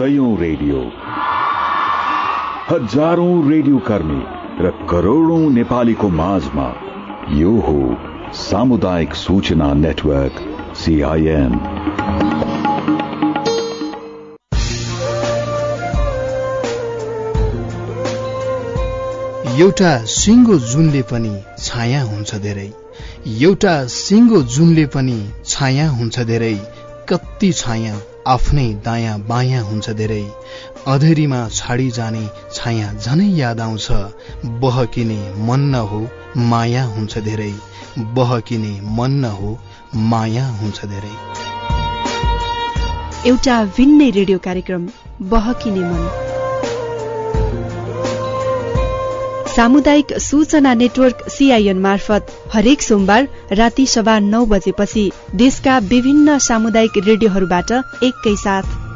सयौं radio. हजारौं radio कर्मी र करोड़ौं नेपालीको माझमा यो हो सामुदायिक सूचना नेटवर्क सीआईएन एउटा सिङ्गो जुनले पनि छाया हुन्छ धेरै। एउटा सिङ्गो जुनले पनि छाया हुन्छ धेरै। कति छाया। आफ्नै दायाँ बायाँ हुन्छ धेरै। अधेरीमा छाडी जाने छाया झनै याद आउँछ। बहकिने मन न हो माया हुन्छ धेरै। बहकिने मन न हो माया हुन्छ धेरै। एउटा भिन्नै रेडियो कार्यक्रम बहकिने मन। सामुदायिक सूचना नेटवर्क सीआईएन मार्फत हरेक सोमबार राति सभा नौ बजेपछि देशका विभिन्न सामुदायिक रेडियोहरूबाट एकैसाथ।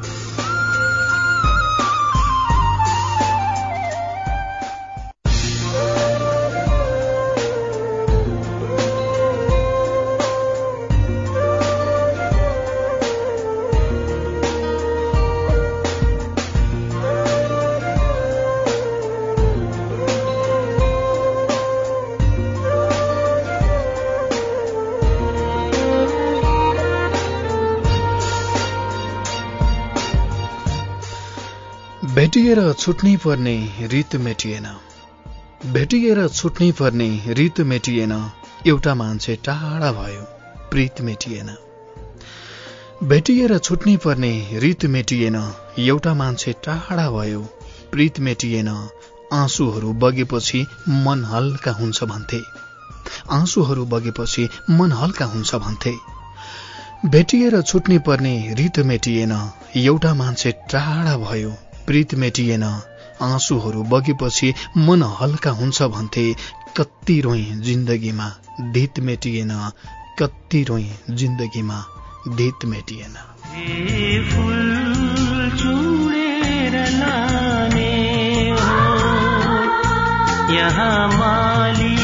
भेटिएर छुट्नै पर्ने रित मेटिएन। भेटिएर छुट्नै पर्ने रित मेटिएन। एउटा मान्छे टाढा भयो प्रीत मेटिएन। भेटिएर छुट्नै पर्ने रित मेटिएन। एउटा मान्छे टाढा भयो प्रीत मेटिएन। आँसुहरू बगेपछि मन हल्का हुन्छ भन्थे। आँसुहरू बगेपछि मन हल्का हुन्छ भन्थे। भेटिएर छुट्नै पर्ने रित मेटिएन। एउटा मान्छे टाढा भयो प्रीत मेटिएन आँसुहरू बगेपछि मन हल्का हुन्छ भन्थे कति रोइ जिन्दगीमा धित मेटिएन कति रोइ जिन्दगीमा धित मेटिएन। यहाँ माली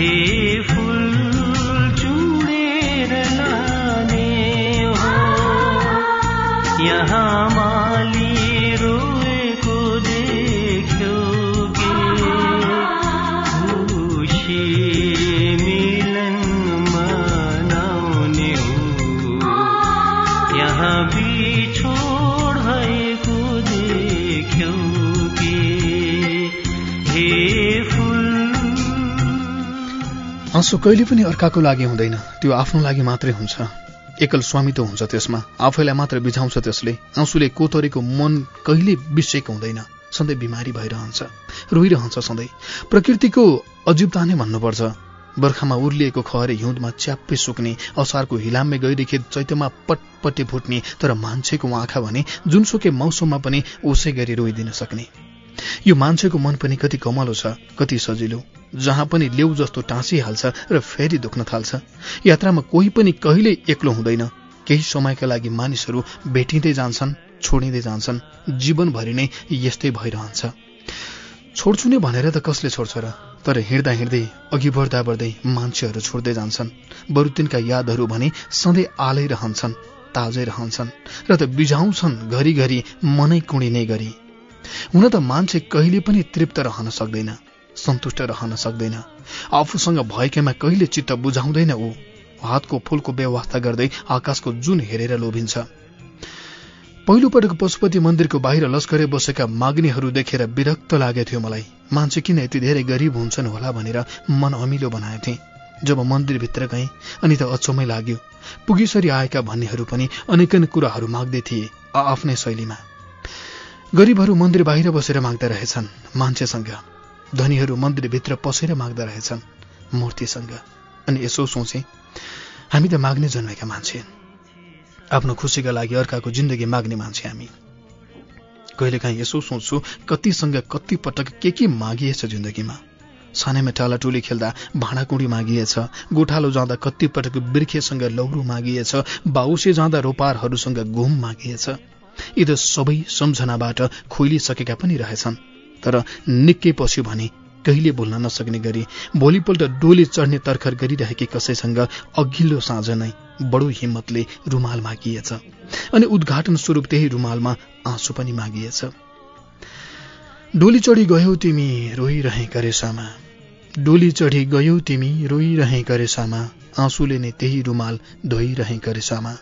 रहे आँसु कहिले पनि अर्काको लागि हुँदैन। त्यो आफ्नो लागि मात्रै हुन्छ। एकल स्वामित्व हुन्छ त्यसमा। आफैलाई मात्र बिझाउँछ त्यसले। आँसुले कोतरेको मन कहिले बिर्सेको हुँदैन। सधैँ बिमारी भइरहन्छ। रोइरहन्छ सधैँ। प्रकृतिको अजीवता नै भन्नुपर्छ। बर्खामा उर्लिएको खहरे हिउँदमा च्याप्पै सुक्ने असारको हिलाममै गइदेखि चैत्यमा पटपटे फुट्ने तर मान्छेको आँखा भने जुनसुकै मौसममा पनि उसै गरी रोइदिन सक्ने। यो मान्छेको मन पनि कति कमलो छ कति सजिलो। जहाँ पनि लेउ जस्तो टाँसिहाल्छ र फेरि दुख्न थाल्छ। यात्रामा कोही पनि कहिल्यै एक्लो हुँदैन। केही समयका लागि मानिसहरू भेटिँदै जान्छन् छोडिँदै जान्छन्। जीवनभरि नै यस्तै भइरहन्छ। छोड्छु नै भनेर त कसले छोड्छ र? तर हिँड्दा हिँड्दै अघि बढ्दा बढ्दै मान्छेहरू छोड्दै जान्छन्। बरु तिनका यादहरू भने सधैँ आलै रहन्छन् ताजै रहन्छन् र त बिझाउँछन् घरिघरि मनै कुणिने गरी। हुन त मान्छे कहिले पनि तृप्त रहन सक्दैन सन्तुष्ट रहन सक्दैन। आफूसँग भएकैमा कहिले चित्त बुझाउँदैन ऊ। हातको फूलको व्यवस्था गर्दै आकाशको जुन हेरेर लोभिन्छ। पहिलो पटक पशुपति मन्दिरको बाहिर लस्करे बसेका माग्नेहरू देखेर विरक्त लागेको मलाई। मान्छे किन यति धेरै गरिब हुन्छन् होला भनेर मन अमिलो बनाएको जब मन्दिरभित्र गएँ अनि त अचम्मै लाग्यो। पुगीसरी आएका भन्नेहरू पनि अनेकन कुराहरू माग्दै थिए आफ्नै शैलीमा। गरिबहरू मन्दिर बाहिर बसेर माग्दा रहेछन्। मान्छेसँग। धनीहरू मन्दिरभित्र पसेर माग्दा रहेछन्। मूर्तिसँग। अनि यसो सोचे हामी त माग्ने जन्मेका मान्छे। आफ्नो खुसीका लागि अर्काको जिन्दगी माग्ने मान्छे हामी। कहिलेकाहीँ यसो सोच्छु कतिसँग कति पटक के के मागिएछ जिन्दगीमा। सानैमा टालाटोली खेल्दा भाँडाकुँडी मागिएछ गोठालो जाँदा कति पटक बिर्खेसँग लौरो मागिएछ बाउसे जाँदा रोपारहरूसँग घुम मागिएछ। यी त सबै सम्झनाबाट खोइलिसकेका पनि रहेछन्। तर निकै पस्यो भने कहिले बोल्न नसक्ने गरी भोलिपल्ट डोली चढ्ने तर्खर गरिरहेकी कसैसँग अघिल्लो साँझ नै बडो हिम्मतले रुमाल मागिएछ अनि उद्घाटन स्वरूप त्यही रुमालमा आँसु पनि मागिएछ। डोली चढी गयौ तिमी रोइरहे करेसामा। डोली चढी गयौ तिमी रोइरहे करेसामा। आँसुले नै त्यही रुमाल धोइरहे करेसामा।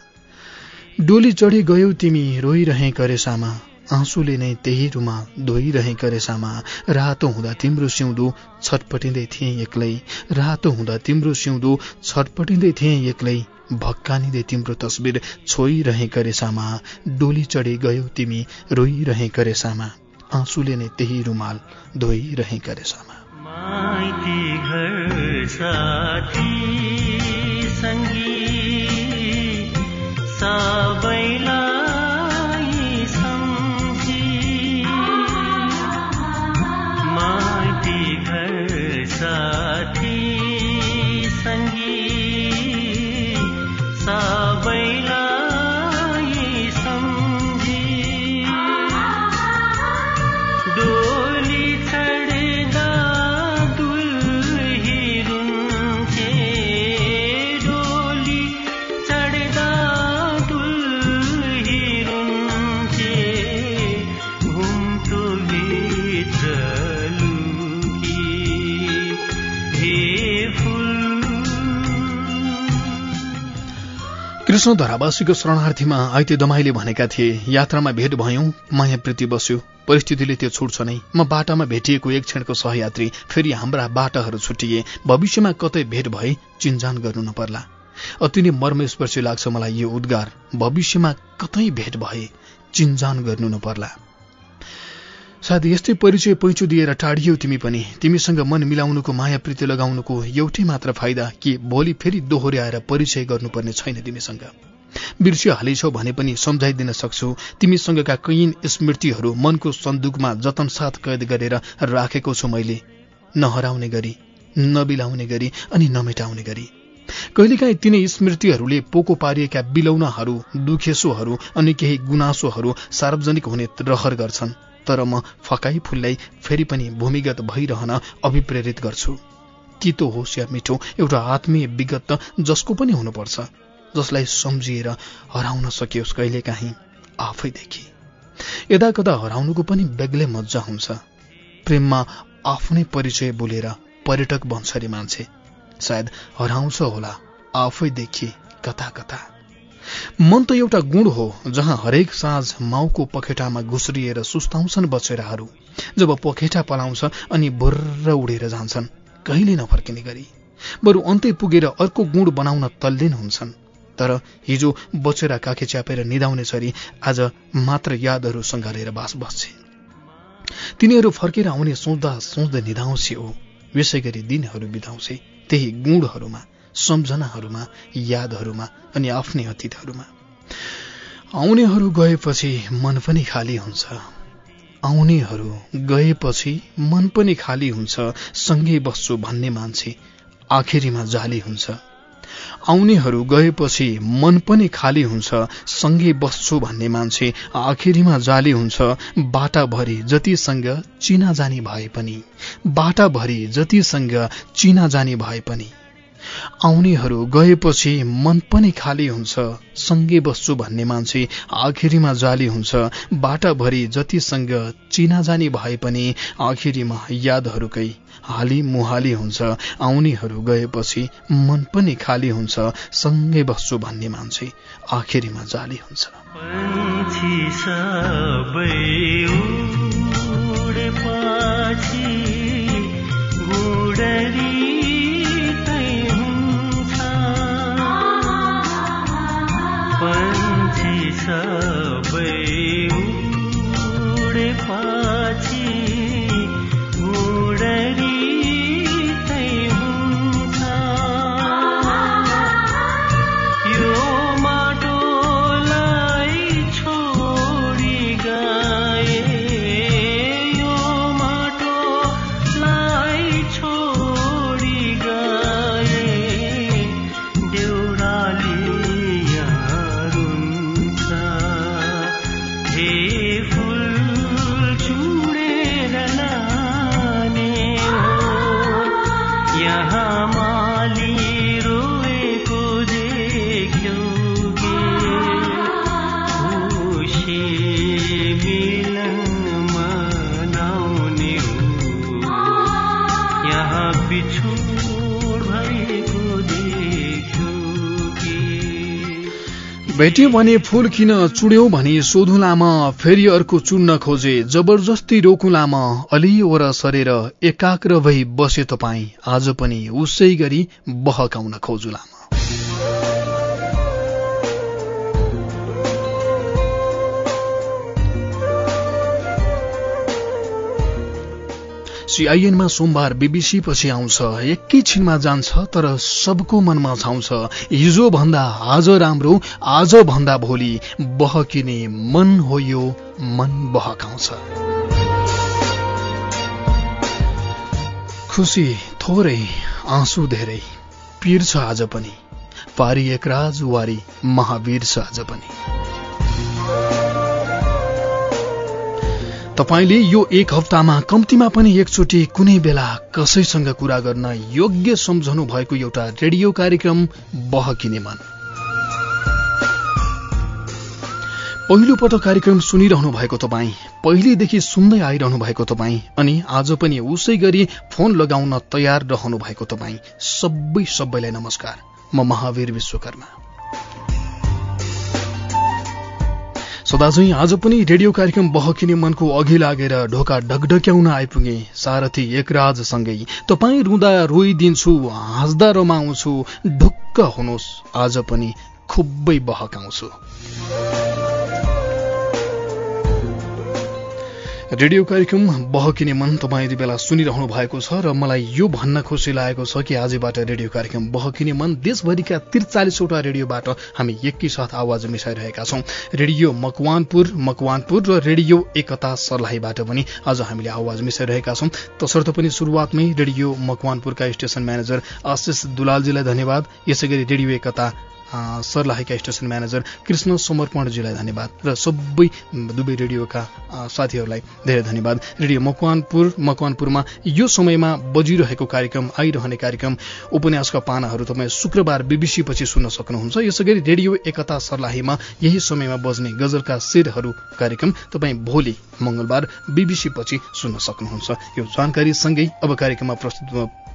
डोली चढी गयौ तिमी रोइरहे करेसामा आँसुले नै त्यही रुमाल धोइरहे करेसामा रातो हुँदा तिम्रो सिउँदो छटपटिँदै थिएँ एक्लै। रातो हुँदा तिम्रो सिउँदो छटपटिँदै थिएँ एक्लै। भक्कानिँदै तिम्रो तस्बिर छोइरहे करेसामा डोली चढी गयौ तिमी रोइरहे करेसामा आँसुले नै त्यही रुमाल धोइरहे करेसामा कृष्ण धरावासीको शरणार्थीमा आइते दमाईले भनेका थिए यात्रामा भेट भयौं माया प्रीति बस्यो। परिस्थितिले त्यो छुट्छ नै। म बाटामा भेटिएको एक क्षणको सहयात्री फेरि हाम्रा बाटाहरू छुटिए। भविष्यमा कतै भेट भए चिन्जान गर्नु नपर्ला अति नै मर्मस्पर्शी लाग्छ मलाई यो उद्गार। भविष्यमा कतै भेट भए चिन्जान गर्नु नपर्ला सायद यस्तै परिचय पैँचो दिएर टाढियौ तिमी पनि। तिमीसँग मन मिलाउनुको माया प्रीति लगाउनुको एउटै मात्र फाइदा कि भोलि फेरि दोहोऱ्याएर परिचय गर्नुपर्ने छैन तिमीसँग। बिर्सियो हालिछौ भने पनि सम्झाइदिन सक्छु तिमीसँगका कैयन स्मृतिहरू मनको सन्दुकमा जतनसाथ कैद गरेर राखेको छु मैले। नहराउने गरी नबिलाउने गरी अनि नमेटाउने गरी। कहिलेकाहीँ तिनै स्मृतिहरूले पोको पारिएका बिलौनाहरू दुखेसोहरू अनि केही गुनासोहरू सार्वजनिक हुने रहर गर्छन्। तर म फकाई फुललाई फेरि पनि भूमिगत भइरहन अभिप्रेरित गर्छु। तितो होस् या मिठो एउटा आत्मीय विगत त जसको पनि हुनुपर्छ जसलाई सम्झिएर हराउन सकियोस् कहिलेकाहीँ आफैदेखि यदा कदा हराउनुको पनि बेग्लै मजा हुन्छ। प्रेममा आफ्नै परिचय बोलेर पर्यटक बन्छ अरे मान्छे सायद हराउँछ होला आफैदेखि कता कता मन त एउटा गुण हो जहाँ हरेक साँझ माउको पखेटामा घुस्रिएर सुस्ताउँछन् बचेराहरू जब पखेटा पलाउँछ अनि बुर्र उडेर जान्छन् कहिले नफर्किने गरी। बरु अन्तै पुगेर अर्को गुण बनाउन तल्लीन हुन्छन्। तर हिजो बचेरा काखे च्यापेर निदाउने छरी आज मात्र यादहरू सङ्घालेर बास बस्छे। तिनीहरू फर्केर आउने सोच्दा सोच्दै निधाउँछे हो यसै गरी दिनहरू बिताउँछे त्यही गुणहरूमा। सम्झनाहरूमा यादहरूमा अनि आफ्नै अतीतहरूमा। आउनेहरू गएपछि मन पनि खाली हुन्छ। आउनेहरू गएपछि मन पनि खाली हुन्छ सँगै बस्छु भन्ने मान्छे आखिरीमा जाली हुन्छ। आउनेहरू गएपछि मन पनि खाली हुन्छ सँगै बस्छु भन्ने मान्छे आखिरीमा जाली हुन्छ। बाटाभरि जतिसँग चिना जानी भए पनि बाटाभरि जतिसँग चिना जानी भए पनि। आउनेहरू गएपछि मन पनि खाली हुन्छ सँगै बस्छु भन्ने मान्छे आखिरीमा जाली हुन्छ। बाटाभरि जतिसँग चिना जानी भए पनि आखिरीमा यादहरूकै हाली मुहाली हुन्छ। आउनेहरू गएपछि मन पनि खाली हुन्छ सँगै बस्छु भन्ने मान्छे आखिरीमा जाली हुन्छ। पंछी भेट्यो भने फूल किन चुड्यौ भनी सोधुलामा फेरि अर्को चुड्न खोजे जबरजस्ती रोकुलामा अलि ओर सरेर एकाग्र भई बसे तपाईँ। आज पनि उसै गरी बहकाउन खोजुलामा सिआइएनमा सोमबार बीबीसी पछि आउँछ। एकैछिनमा जान्छ तर सबको मनमा छाउँछ हिजो भन्दा आज राम्रो आज भन्दा भोलि बहकिने मन हो यो मन बहकाउँछ। खुसी थोरै आँसु धेरै। पीर छ आज पनि। पारी एक वारी महावीर छ आज पनि। तपाईँले यो एक हप्तामा कम्तीमा पनि एकचोटि कुनै बेला कसैसँग कुरा गर्न योग्य सम्झनु भएको एउटा रेडियो कार्यक्रम बहकिने मन। पहिलो पटक कार्यक्रम सुनिरहनु भएको तपाईँ पहिलेदेखि सुन्दै आइरहनु भएको तपाईँ अनि आज पनि उसै गरी फोन लगाउन तयार रहनु भएको तपाईँ सबै सबैलाई नमस्कार। म महावीर विश्वकर्मा। सदाझै आज पनि रेडियो कार्यक्रम बहकिने मनको अघि लागेर ढोका ढकढक्याउन आइपुगे। सारथी एकराजसँगै तपाईँ रुँदा रोइदिन्छु हाँस्दा रमाउँछु ढुक्क हुनुहोस् आज पनि खुबै बहकाउँछु। रेडियो कार्यक्रम बहकिने मन तपाईँ यति बेला सुनिरहनु भएको छ र मलाई यो भन्न खुसी लागेको छ कि आजबाट रेडियो कार्यक्रम बहकिने मन देशभरिका त्रिचालिसवटा रेडियोबाट हामी एकैसाथ आवाज मिसाइरहेका छौं। रेडियो मकवानपुर मकवानपुर र रेडियो एकता सर्लाहीबाट पनि आज हामीले आवाज मिसाइरहेका छौं। तसर्थ पनि शुरूआतमै रेडियो मकवानपुरका स्टेशन म्यानेजर आशिष दुलालजीलाई धन्यवाद। यसै रेडियो एकता सर्लाहीका स्टेशन म्यानेजर कृष्ण समर्पणजीलाई धन्यवाद र सबै दुवै रेडियोका साथीहरूलाई धेरै धन्यवाद। रेडियो मकवानपुर मकवानपुरमा यो समयमा बजिरहेको कार्यक्रम आइरहने कार्यक्रम उपन्यासका पानाहरू तपाईँ शुक्रबार बीबीसी पछि सुन्न सक्नुहुन्छ। यसै गरी रेडियो एकता सर्लाहीमा यही समयमा बज्ने गजलका शेरहरू कार्यक्रम तपाईँ भोलि मंगलबार बीबीसी पछि सुन्न सक्नुहुन्छ। यो जानकारी सँगै अब कार्यक्रममा प्रस्तुत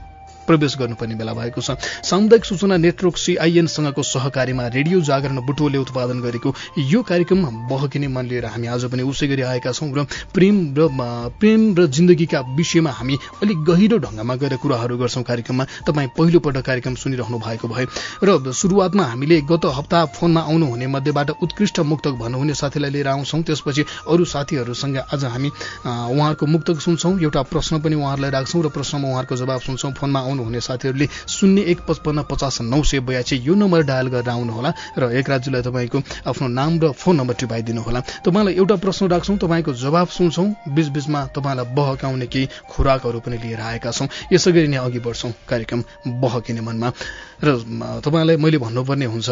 प्रवेश गर्नुपर्ने बेला भएको छ। सामुदायिक सूचना नेटवर्क सिआइएनसँगको सहकारीमा रेडियो जागरण बुटोले उत्पादन गरेको यो कार्यक्रम बहकिने मन लिएर हामी आज पनि उसै गरी आएका छौँ र प्रेम र प्रेम र जिन्दगीका विषयमा हामी अलिक गहिरो ढङ्गमा गएर कुराहरू गर्छौँ कार्यक्रममा। तपाईँ पहिलोपल्ट कार्यक्रम सुनिरहनु भएको भए र सुरुवातमा हामीले गत हप्ता फोनमा आउनुहुने मध्येबाट उत्कृष्ट मुक्तक भन्नुहुने साथीलाई लिएर आउँछौँ। त्यसपछि अरू साथीहरूसँग आज हामी उहाँहरूको मुक्तक सुन्छौँ। एउटा प्रश्न पनि उहाँहरूलाई राख्छौँ र प्रश्नमा उहाँहरूको जवाब सुन्छौँ। फोनमा आउनुहुने साथीहरूले शून्य एक पचपन्न पचास नौ सय बयासी यो नम्बर डायल गरेर आउनुहोला र एक राज्यलाई तपाईँको आफ्नो नाम र फोन नम्बर टिपाइदिनु होला तपाईँलाई एउटा प्रश्न राख्छौँ तपाईँको जवाब सुन्छौँ बीचबीचमा तपाईँलाई बहकाउने केही खुराकहरू पनि लिएर आएका छौँ। यसै गरी नै अघि बढ्छौँ कार्यक्रम बहकिने मनमा। र तपाईँलाई मैले भन्नुपर्ने हुन्छ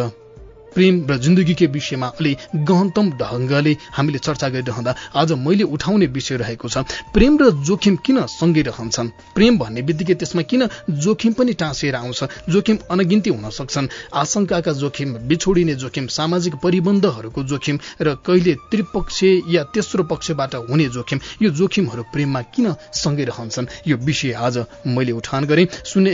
प्रेम र जिन्दगीकै विषयमा अलि गहनतम ढङ्गले हामीले चर्चा गरिरहँदा आज मैले उठाउने विषय रहेको छ प्रेम र जोखिम किन सँगै रहन्छन्? प्रेम भन्ने बित्तिकै त्यसमा किन जोखिम पनि टाँसिएर आउँछ? जोखिम अनगिन्ती हुन सक्छन्। आशंकाका जोखिम बिछोडिने जोखिम सामाजिक परिबन्धहरूको जोखिम र कहिले त्रिपक्षीय या तेस्रो पक्षबाट हुने जोखिम यो जोखिमहरू प्रेममा किन सँगै रहन्छन्? यो विषय आज मैले उठान गरेँ। शून्य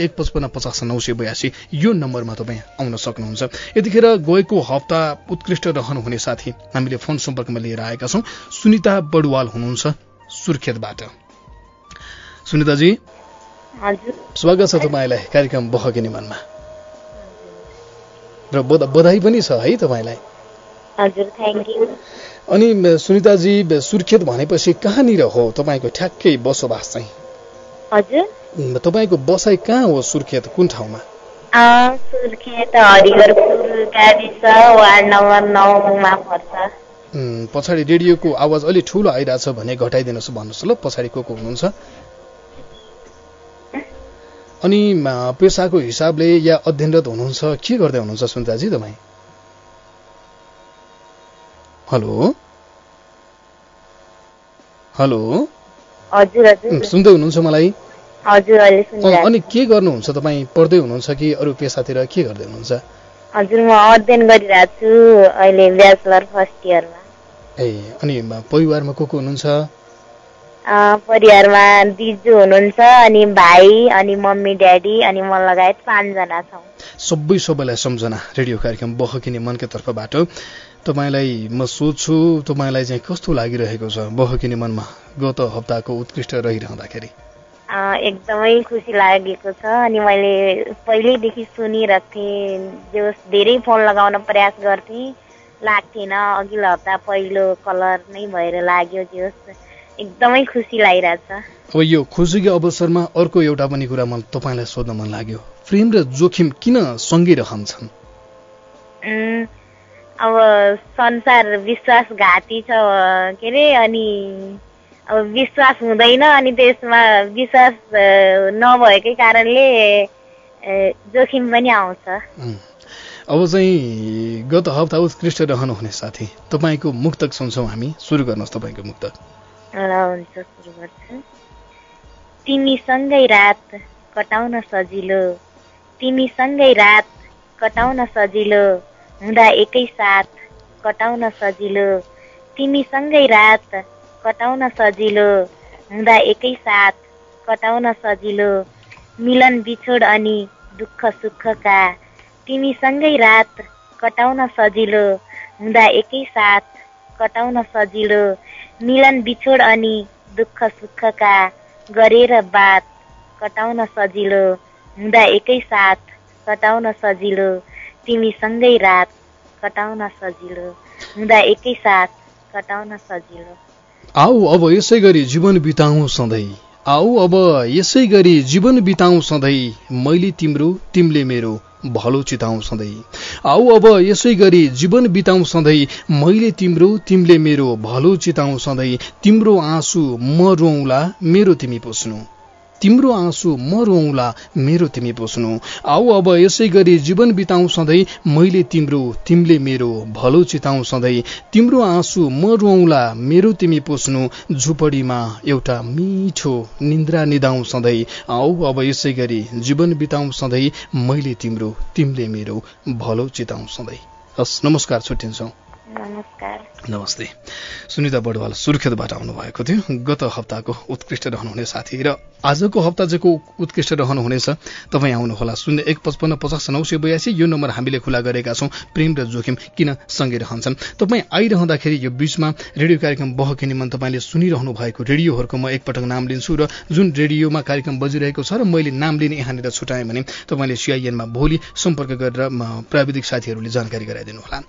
यो नम्बरमा तपाईँ आउन सक्नुहुन्छ। यतिखेर गएको गएको हप्ता उत्कृष्ट रहनुहुने साथी हामीले फोन सम्पर्कमा लिएर आएका छौँ। सुनिता बडुवाल हुनुहुन्छ सुर्खेतबाट। सुनिताजी स्वागत छ तपाईँलाई कार्यक्रम बहकिने मनमा। र बधाई पनि छ है तपाईँलाई। अनि सुनिताजी सुर्खेत भनेपछि कहाँनिर हो? तपाईँको ठ्याक्कै बसोबास चाहिँ। तपाईँको बसाइ कहाँ हो सुर्खेत? कुन ठाउँमा? सुर्खेत हरिहरपुर गाविस वार्ड नम्बर नौमा पर्छ पछाडि रेडियोको आवाज अलिक ठुलो आइरहेछ भने घटाइदिनुहोस् भन्नुहोस् ल पछाडि को को हुनुहुन्छ अनि पेसाको हिसाबले या अध्ययनरत हुनुहुन्छ के गर्दै हुनुहुन्छ सुन्दाजी तपाईँ हेलो हेलो हजुर सुन्दै हुनुहुन्छ मलाई अनि के गर्नुहुन्छ? तपाईँ पढ्दै हुनुहुन्छ कि अरू पेसातिर के गर्दै हुनुहुन्छ? हजुर म अध्ययन गरिरहेको छु अहिले ब्याचलर फर्स्ट इयरमा। ए अनि परिवारमा को को हुनुहुन्छ? परिवारमा दिजु हुनुहुन्छ अनि भाइ अनि मम्मी ड्याडी अनि म लगायत पाँचजना छौँ। सबै सबैलाई सम्झना रेडियो कार्यक्रम बहकिने मनकै तर्फबाट तपाईँलाई म सोध्छु तपाईँलाई चाहिँ कस्तो लागिरहेको छ बहकिने मनमा? गत हप्ताको उत्कृष्ट रहिरहँदाखेरि। एकदमै खुसी लागेको छ। अनि मैले पहिल्यैदेखि सुनिरहेको थिएँ जो धेरै फोन लगाउन प्रयास गर्थेँ लाग्थेन। अघिल्लो हप्ता पहिलो कलर नै भएर लाग्यो जे एकदमै खुसी लागिरहेछ अब यो खुसीको अवसरमा अर्को एउटा पनि कुरा मलाई तपाईँलाई सोध्न मन लाग्यो। प्रेम र जोखिम किन सँगै रहन्छन्? अब संसार विश्वासघाती छ के अरे अनि अब विश्वास हुँदैन अनि त्यसमा विश्वास नभएकै कारणले जोखिम पनि आउँछ. अब चाहिँ गत हप्ता उत्कृष्ट रहनुहुने साथी तपाईँको मुक्तक सुन्छौँ हामी। सुरु गर्नुहोस् तपाईँको मुक्तक। हुन्छ सुरु गर्छु। तिमीसँगै रात कटाउन सजिलो। तिमीसँगै रात कटाउन सजिलो। हुँदा एकै साथ कटाउन सजिलो। तिमीसँगै रात कटाउन सजिलो हुँदा एकै साथ कटाउन सजिलो मिलन बिछोड अनि दुःख सुखका तिमीसँगै रात कटाउन सजिलो हुँदा एकै साथ कटाउन सजिलो मिलन बिछोड अनि दुःख सुखका गरेर बात कटाउन सजिलो हुँदा एकै साथ कटाउन सजिलो तिमीसँगै रात कटाउन सजिलो हुँदा एकै साथ कटाउन सजिलो। आऊ अब यसै गरी जीवन बिताउँ सधैँ। आऊ अब यसै गरी जीवन बिताउँ सधैँ। मैले तिम्रो तिमीले मेरो भलो चिताउँ सधैँ। आऊ अब यसै गरी जीवन बिताउँ सधैँ। मैले तिम्रो तिमीले मेरो भलो चिताउँ सधैँ। तिम्रो आँसु म रोउँला मेरो तिमी पुस्नु। तिम्रो आँसु म रोउँला मेरो तिमी पुस्नु। आऊ अब यसै गरी जीवन बिताउँ सधैँ मैले तिम्रो तिमीले मेरो भलो चिताउँ सधैँ। तिम्रो आँसु म रोउँला मेरो तिमी पुस्नु। झुपडीमा एउटा मिठो निन्द्रा निदाउँ सधैँ। आऊ अब यसै गरी जीवन बिताउँ सधैँ मैले तिम्रो तिमीले मेरो भलो चिताउँ सधैँ। हस् नमस्कार छुट्टिन्छौँ। नमस्ते। सुनिता बडवाल सुर्खेतबाट आउनुभएको थियो। गत हप्ताको उत्कृष्ट रहनुहुने साथी र आजको हप्ता चाहिँ उत्कृष्ट रहनुहुनेछ तपाईँ आउनुहोला। शून्य एक पचपन्न पचास नौ सय बयासी यो नम्बर हामीले खुला गरेका छौँ। प्रेम र जोखिम किन सँगै रहन्छन्? तपाईँ आइरहँदाखेरि यो बीचमा रेडियो कार्यक्रम बहकिने मन तपाईँले सुनिरहनु भएको रेडियोहरूको म एकपटक नाम लिन्छु र जुन रेडियोमा कार्यक्रम बजिरहेको छ र मैले नाम लिने यहाँनिर छुटाएँ भने तपाईँले सिआइएनमा भोलि सम्पर्क गरेर प्राविधिक साथीहरूले जानकारी गराइदिनु होला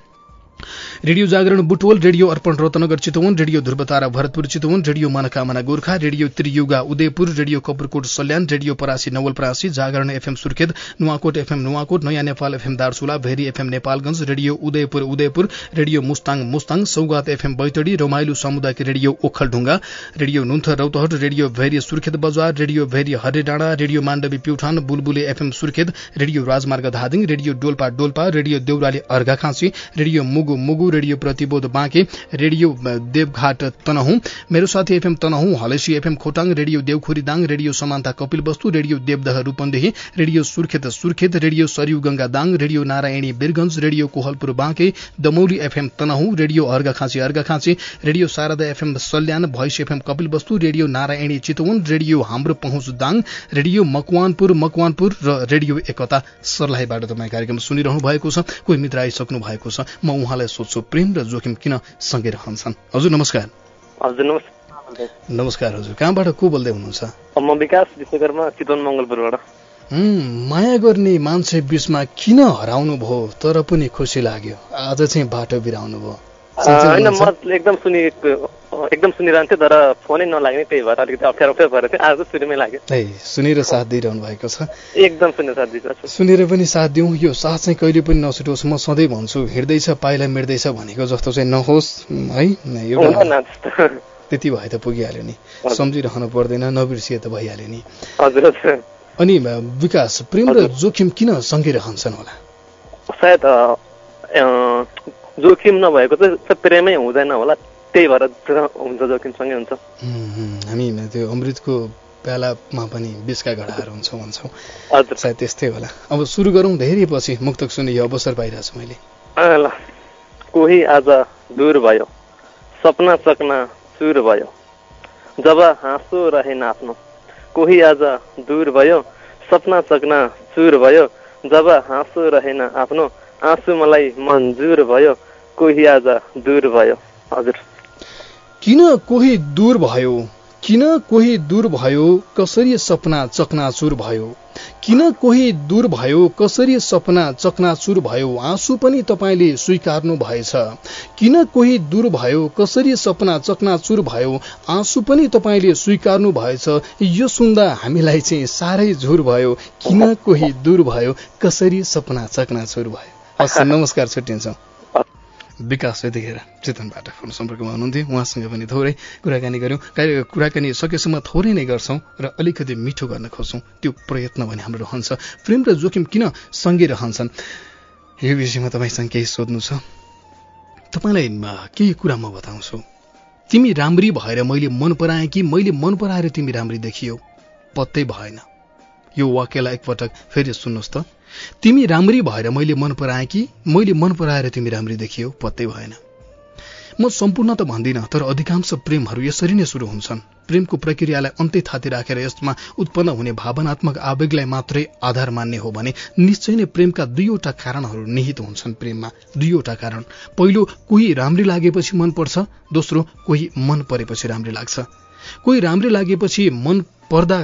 radio Jagaran Butwal radio Arpan Ratnagar Chitwan radio Dhruvatara Bharatpur Chitwan radio Manakamana Gorkha radio Triyuga Udayapur radio Kapurkot Salyan radio Parasi Nawalparasi Jagaran FM Surkhet Nuwakot FM Nuwakot Naya Nepal FM Darchula Bheri FM Nepalgunj radio Udayapur Udayapur radio Mustang Mustang Saugat FM Baitadi Ramailo Samudayik radio Okhaldhunga radio Nunthar Rautahat radio Bheri Surkhet Bazar radio Bheri Hare radio Mandavi Pyuthan Bulbule FM Surkhet radio Rajmarg Dhading radio Dolpa Dolpa radio Deurali Arghakhanchi radio Mugu Mugu radio Pratibodh Banke radio देवघाट Tanahun. Mero Sathi FM Tanahun Halesi FM Khotang radio Deukhuri Dang radio Samanata Kapilvastu radio Devdaha Rupandehi radio Surkhet Surkhet radio Sarayu Ganga Dang radio Narayani Birgunj radio Kohalpur Banke Damauli FM Tanahun radio Arghakhanchi Arghakhanchi radio Sharada FM Salyan voice FM Kapilvastu radio Narayani Chitwan radio हाम्रो पहुँच Dang radio Makwanpur Makwanpur र radio एकता सर्लाहीबाट तपाईँ कार्यक्रम सुनिरहनु भएको छ। कोही मित्र आइसक्नु भएको छ म उहाँलाई सोध्छु प्रेम र जोखिम किन सँगै रहन्छन्? हजुर नमस्कार। हजुर नमस्कार। नमस्कार हजुर। कहाँबाट को बोल्दै हुनुहुन्छ? म विकास विश्वकर्मा चितवन मङ्गलपुरबाट। माया गर्ने मान्छे बीचमा किन हराउनु भयो तर पनि खुसी लाग्यो। आज चाहिँ बाटो बिराउनु भयो होइन म एकदम सुनि एकदम सुनिरहन्थेँ तर फोनै नलाग्ने त्यही भएर अलिकति अप्ठ्यारो अप्ठ्यारो भएर थियो आज सुरुमै लाग्यो। है सुनेर साथ दिइरहनु भएको छ। एकदम सुन्ने साथ दिइरहेको सुनेर पनि साथ दिउँ यो साथ चाहिँ कहिले पनि नछुटोस् म सधैँ भन्छु हिँड्दैछ पाइला मिट्दैछ भनेको जस्तो चाहिँ नहोस् है एउटा त्यति भए त पुगिहाल्यो नि। सम्झिरहनु पर्दैन नबिर्सिए त भइहाल्यो नि। हजुर अनि विकास प्रेम र जोखिम किन सँगै रहन्छन् होला? सायद जोखिम नभएको चाहिँ प्रेमै हुँदैन होला। त्यही भएर हुन्छ जोखिम सँगै हुन्छ। हामी त्यो अमृतको प्यालामा पनि बिचका घडाहरू हुन्छ भन्छौँ। सायद त्यस्तै होला। अब सुरु गरौँ धेरै पछि। मुक्तक सुने यो अवसर पाइरहेको छु मैले ल। कोही आज दूर भयो। सपना चकना चुर भयो। जब हाँसो रहेन आफ्नो। कोही आज दूर भयो। सपना चकना चुर भयो। जब हाँसो रहेन आफ्नो। आँसु मलाई मन्जुर भयो। कोही आज दूर भयो? हजुर। किन कोही दूर भयो? किन कोही दूर भयो कसरी सपना चकनाचुर भयो? किन कोही दूर भयो कसरी सपना चकनाचुर भयो? आँसु पनि तपाईँले स्वीकार्नु भएछ। किन कोही दूर भयो कसरी सपना चकनाचुर भयो? आँसु पनि तपाईँले स्वीकार्नु भएछ। यो सुन्दा हामीलाई चाहिँ साह्रै झुर भयो। किन कोही दूर भयो कसरी सपना चकनाचुर भयो? हस् नमस्कार छुट्टिन्छौँ। विकास यतिखेर चेतनबाट फोन सम्पर्कमा हुनुहुन्थ्यो। उहाँसँग पनि थोरै कुराकानी गऱ्यौँ। कुराकानी सकेसम्म थोरै नै गर्छौँ र अलिकति मिठो गर्न खोज्छौँ। त्यो प्रयत्न भने हाम्रो रहन्छ। प्रेम र जोखिम किन सँगै रहन्छन्? यो विषयमा तपाईँसँग केही सोध्नु छ। तपाईँलाई केही कुरा म बताउँछु? तिमी राम्री भएर मैले मन पराएँ कि मैले मन पराएर तिमी राम्री देखियो? पत्तै भएन। यो वाक्यलाई एकपटक फेरि सुन्नुहोस् त। तिमी राम्री भएर मैले मन पराएँ कि मैले मन पराएर तिमी राम्री देखियो? पत्तै भएन। म सम्पूर्ण त भन्दिनँ तर अधिकांश प्रेमहरू यसरी नै सुरु हुन्छन्। प्रेमको प्रक्रियालाई अन्त्य थाती राखेर यसमा उत्पन्न हुने भावनात्मक आवेगलाई मात्रै आधार मान्ने हो भने निश्चय नै प्रेमका दुईवटा कारणहरू निहित हुन्छन् प्रेममा। दुईवटा कारण। पहिलो कोही राम्री लागेपछि मन पर्छ। दोस्रो कोही मन परेपछि राम्री लाग्छ। कोही राम्री लागेपछि मन पर्दा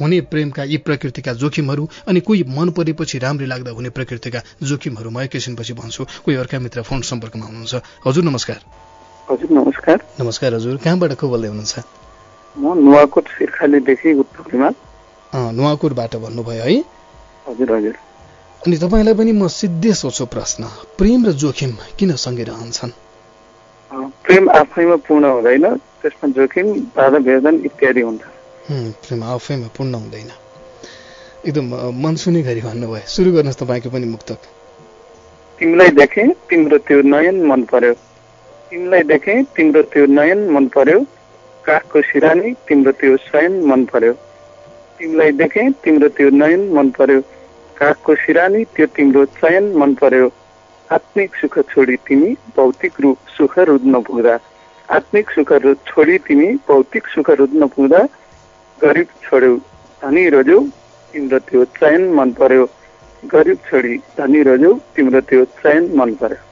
हुने प्रेमका यी प्रकृतिका जोखिमहरू अनि कोही मन परेपछि राम्री लाग्दा हुने प्रकृतिका जोखिमहरू म एकैछिनपछि भन्छु। कोही अर्का मित्र फोन सम्पर्कमा हुनुहुन्छ? हजुर नमस्कार। हजुर नमस्कार। नमस्कार हजुर। कहाँबाट को बोल्दै हुनुहुन्छ? म नुवाकोट सिर्खालीदेखि उत्तर हिमाल अँ, नुवाकोटबाट भन्नुभयो है? हजुर हजुर। अनि तपाईँलाई पनि म सिधै सोध्छु प्रश्न। प्रेम र जोखिम किन सँगै रहन्छन्? प्रेम आफैमा पूर्ण हुँदैन त्यसमा जोखिम बाधा वेदन इत्यादि हुन्छ आफैमा पूर्ण हुँदैन। एकदम मनसुनी गरी भन्नुभयो सुरु गर्नुहोस् तपाईँको पनि मुक्तक। तिमीलाई देखे तिम्रो त्यो नयन मन पर्यो। तिमीलाई देखे तिम्रो त्यो नयन मन पर्यो। काखको सिरानी तिम्रो त्यो शयन मन पर्यो। तिमीलाई देखे तिम्रो त्यो नयन मन पर्यो। काखको सिरानी त्यो तिम्रो चयन मन पर्यो। आत्मिक सुख छोडी तिमी भौतिक रूप सुख रुद्न पुग्दा। आत्मिक सुख छोडी तिमी भौतिक सुख रुद्न पुग्दा। गरिब छोड्यौ धनी रोज्यौ तिम्रो त्यो चयन मन पर्यो। गरिब छोडी धनी रोज्यौ तिम्रो त्यो चयन मन पर्यो।